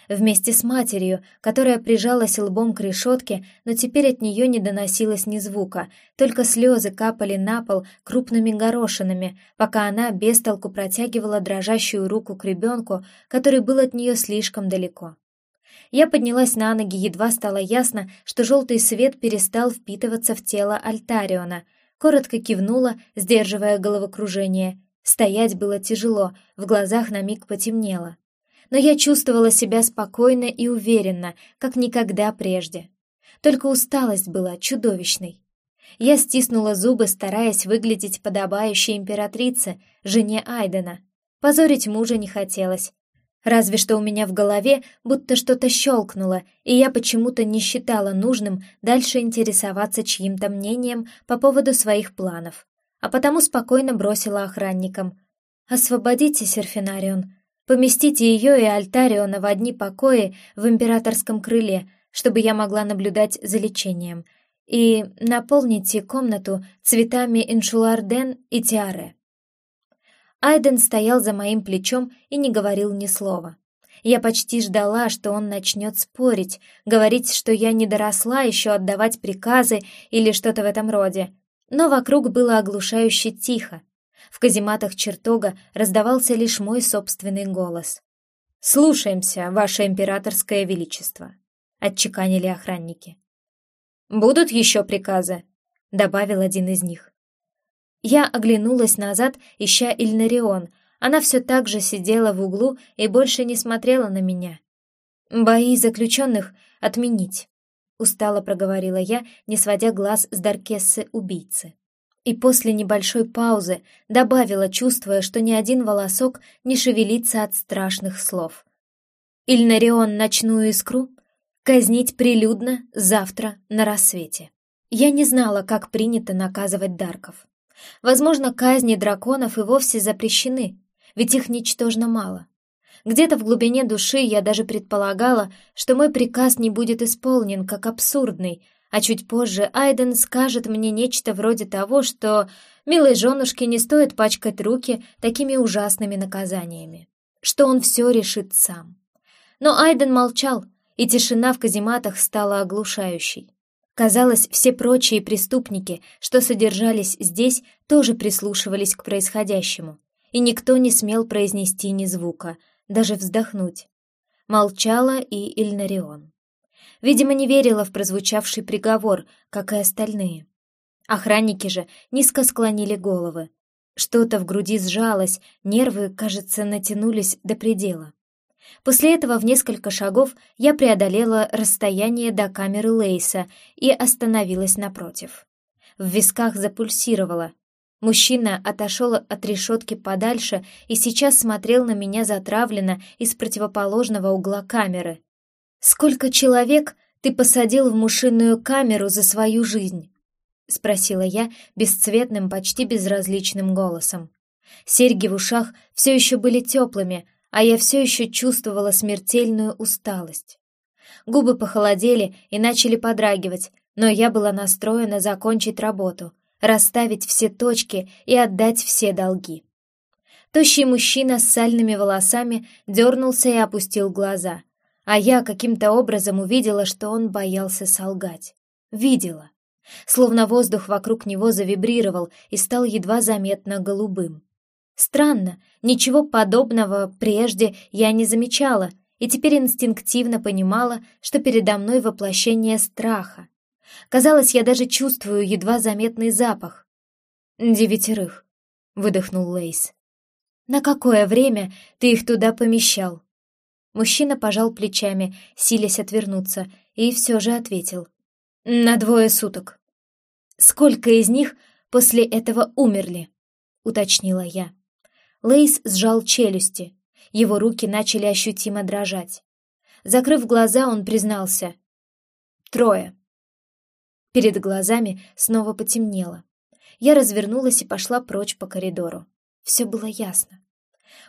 Вместе с матерью, которая прижалась лбом к решетке, но теперь от нее не доносилось ни звука, только слезы капали на пол крупными горошинами, пока она без толку протягивала дрожащую руку к ребенку, который был от нее слишком далеко. Я поднялась на ноги, едва стало ясно, что желтый свет перестал впитываться в тело Альтариона, коротко кивнула, сдерживая головокружение, Стоять было тяжело, в глазах на миг потемнело. Но я чувствовала себя спокойно и уверенно, как никогда прежде. Только усталость была чудовищной. Я стиснула зубы, стараясь выглядеть подобающей императрице, жене Айдена. Позорить мужа не хотелось. Разве что у меня в голове будто что-то щелкнуло, и я почему-то не считала нужным дальше интересоваться чьим-то мнением по поводу своих планов а потому спокойно бросила охранникам. «Освободите Серфинарион, поместите ее и Альтариона в одни покои в императорском крыле, чтобы я могла наблюдать за лечением, и наполните комнату цветами иншуларден и тиаре». Айден стоял за моим плечом и не говорил ни слова. Я почти ждала, что он начнет спорить, говорить, что я не доросла еще отдавать приказы или что-то в этом роде. Но вокруг было оглушающе тихо. В казематах чертога раздавался лишь мой собственный голос. «Слушаемся, Ваше Императорское Величество». — отчеканили охранники. «Будут еще приказы?» — добавил один из них. Я оглянулась назад, ища Ильнарион. Она все так же сидела в углу и больше не смотрела на меня. «Бои заключенных отменить», — устало проговорила я, не сводя глаз с Даркессы-убийцы. И после небольшой паузы добавила, чувствуя, что ни один волосок не шевелится от страшных слов. «Ильнарион ночную искру казнить прилюдно завтра на рассвете». Я не знала, как принято наказывать Дарков. Возможно, казни драконов и вовсе запрещены, ведь их ничтожно мало. Где-то в глубине души я даже предполагала, что мой приказ не будет исполнен как абсурдный, а чуть позже Айден скажет мне нечто вроде того, что милой женушке не стоит пачкать руки такими ужасными наказаниями, что он все решит сам. Но Айден молчал, и тишина в казематах стала оглушающей. Казалось, все прочие преступники, что содержались здесь, тоже прислушивались к происходящему, и никто не смел произнести ни звука, даже вздохнуть. Молчала и Ильнарион. Видимо, не верила в прозвучавший приговор, как и остальные. Охранники же низко склонили головы. Что-то в груди сжалось, нервы, кажется, натянулись до предела. После этого в несколько шагов я преодолела расстояние до камеры Лейса и остановилась напротив. В висках запульсировало. Мужчина отошел от решетки подальше и сейчас смотрел на меня затравленно из противоположного угла камеры. «Сколько человек ты посадил в мушиную камеру за свою жизнь?» — спросила я бесцветным, почти безразличным голосом. Серьги в ушах все еще были теплыми, а я все еще чувствовала смертельную усталость. Губы похолодели и начали подрагивать, но я была настроена закончить работу, расставить все точки и отдать все долги. Тощий мужчина с сальными волосами дернулся и опустил глаза, а я каким-то образом увидела, что он боялся солгать. Видела. Словно воздух вокруг него завибрировал и стал едва заметно голубым. Странно, ничего подобного прежде я не замечала, и теперь инстинктивно понимала, что передо мной воплощение страха. Казалось, я даже чувствую едва заметный запах. «Девятерых», — выдохнул Лейс. «На какое время ты их туда помещал?» Мужчина пожал плечами, силясь отвернуться, и все же ответил. «На двое суток». «Сколько из них после этого умерли?» — уточнила я. Лейс сжал челюсти. Его руки начали ощутимо дрожать. Закрыв глаза, он признался. «Трое». Перед глазами снова потемнело. Я развернулась и пошла прочь по коридору. Все было ясно.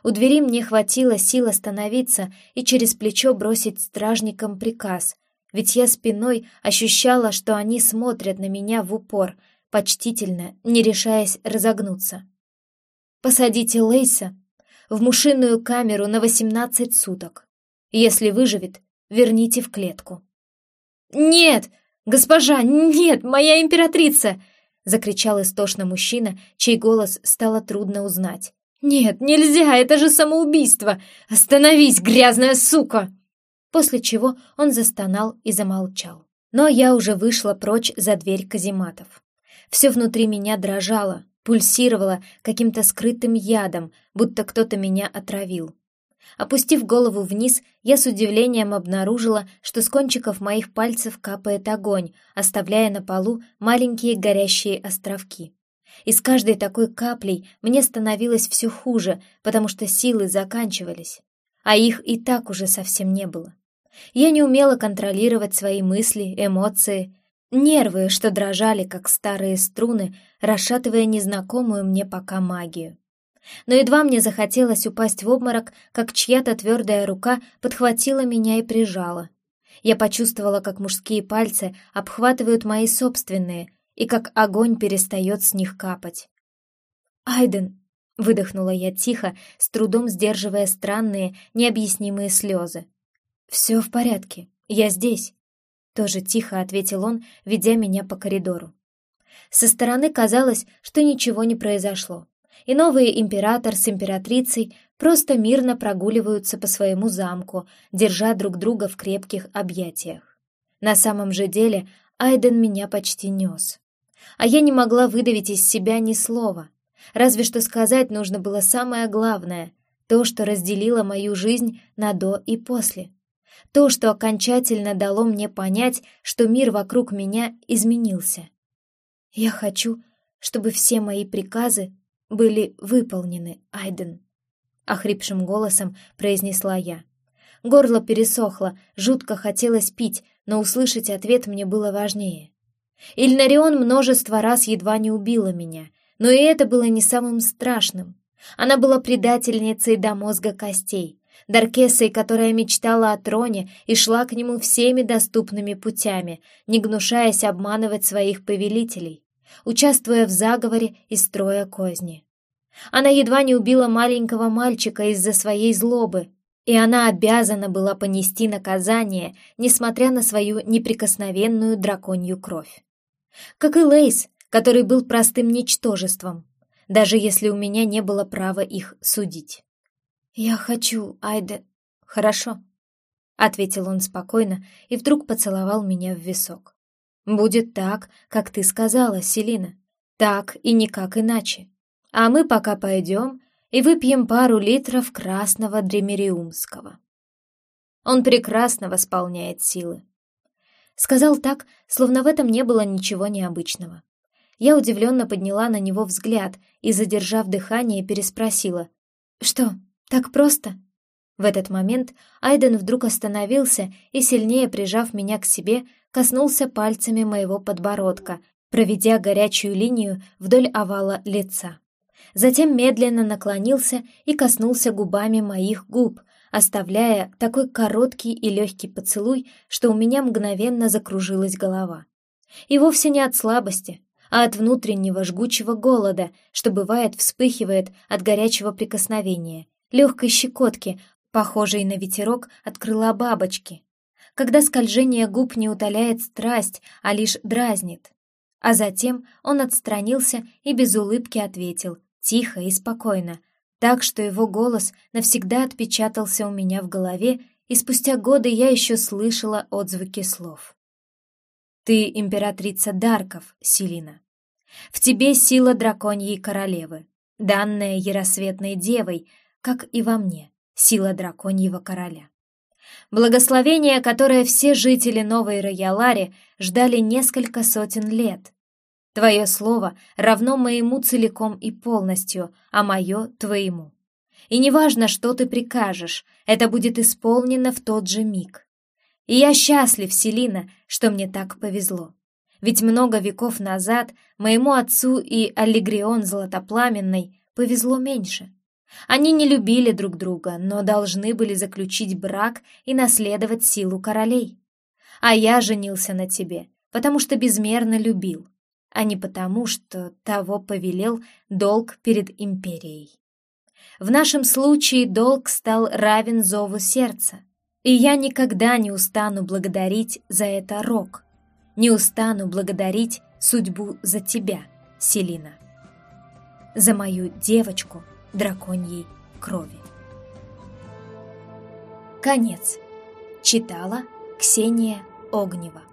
У двери мне хватило сил остановиться и через плечо бросить стражникам приказ, ведь я спиной ощущала, что они смотрят на меня в упор, почтительно, не решаясь разогнуться. Посадите Лейса в мушиную камеру на 18 суток. Если выживет, верните в клетку. «Нет, госпожа, нет, моя императрица!» — закричал истошно мужчина, чей голос стало трудно узнать. «Нет, нельзя, это же самоубийство! Остановись, грязная сука!» После чего он застонал и замолчал. Но я уже вышла прочь за дверь казематов. Все внутри меня дрожало, пульсировала каким-то скрытым ядом, будто кто-то меня отравил. Опустив голову вниз, я с удивлением обнаружила, что с кончиков моих пальцев капает огонь, оставляя на полу маленькие горящие островки. И с каждой такой каплей мне становилось все хуже, потому что силы заканчивались, а их и так уже совсем не было. Я не умела контролировать свои мысли, эмоции, Нервы, что дрожали, как старые струны, расшатывая незнакомую мне пока магию. Но едва мне захотелось упасть в обморок, как чья-то твердая рука подхватила меня и прижала. Я почувствовала, как мужские пальцы обхватывают мои собственные, и как огонь перестает с них капать. «Айден!» — выдохнула я тихо, с трудом сдерживая странные, необъяснимые слезы. «Все в порядке, я здесь». Тоже тихо ответил он, ведя меня по коридору. Со стороны казалось, что ничего не произошло, и новый император с императрицей просто мирно прогуливаются по своему замку, держа друг друга в крепких объятиях. На самом же деле Айден меня почти нес. А я не могла выдавить из себя ни слова. Разве что сказать нужно было самое главное, то, что разделило мою жизнь на «до» и «после». То, что окончательно дало мне понять, что мир вокруг меня изменился. Я хочу, чтобы все мои приказы были выполнены, Айден. Охрипшим голосом произнесла я. Горло пересохло, жутко хотелось пить, но услышать ответ мне было важнее. Ильнарион множество раз едва не убила меня, но и это было не самым страшным. Она была предательницей до мозга костей, Даркесой, которая мечтала о троне и шла к нему всеми доступными путями, не гнушаясь обманывать своих повелителей, участвуя в заговоре и строя козни. Она едва не убила маленького мальчика из-за своей злобы, и она обязана была понести наказание, несмотря на свою неприкосновенную драконью кровь. Как и Лейс, который был простым ничтожеством, даже если у меня не было права их судить. «Я хочу, Айде...» «Хорошо», — ответил он спокойно и вдруг поцеловал меня в висок. «Будет так, как ты сказала, Селина. Так и никак иначе. А мы пока пойдем и выпьем пару литров красного дремериумского. Он прекрасно восполняет силы. Сказал так, словно в этом не было ничего необычного. Я удивленно подняла на него взгляд и, задержав дыхание, переспросила. «Что, так просто?» В этот момент Айден вдруг остановился и, сильнее прижав меня к себе, коснулся пальцами моего подбородка, проведя горячую линию вдоль овала лица. Затем медленно наклонился и коснулся губами моих губ, оставляя такой короткий и легкий поцелуй, что у меня мгновенно закружилась голова. И вовсе не от слабости, а от внутреннего жгучего голода, что бывает вспыхивает от горячего прикосновения, легкой щекотки, похожей на ветерок от крыла бабочки, когда скольжение губ не утоляет страсть, а лишь дразнит. А затем он отстранился и без улыбки ответил, тихо и спокойно, так что его голос навсегда отпечатался у меня в голове, и спустя годы я еще слышала отзвуки слов. «Ты императрица Дарков, Селина. В тебе сила драконьей королевы, данная Яросветной Девой, как и во мне, сила драконьего короля. Благословение, которое все жители Новой Роялари ждали несколько сотен лет, Твое слово равно моему целиком и полностью, а мое — твоему. И неважно, что ты прикажешь, это будет исполнено в тот же миг. И я счастлив, Селина, что мне так повезло. Ведь много веков назад моему отцу и Аллигрион Златопламенной повезло меньше. Они не любили друг друга, но должны были заключить брак и наследовать силу королей. А я женился на тебе, потому что безмерно любил а не потому, что того повелел долг перед империей. В нашем случае долг стал равен зову сердца, и я никогда не устану благодарить за это Рок, не устану благодарить судьбу за тебя, Селина, за мою девочку драконьей крови. Конец. Читала Ксения Огнева.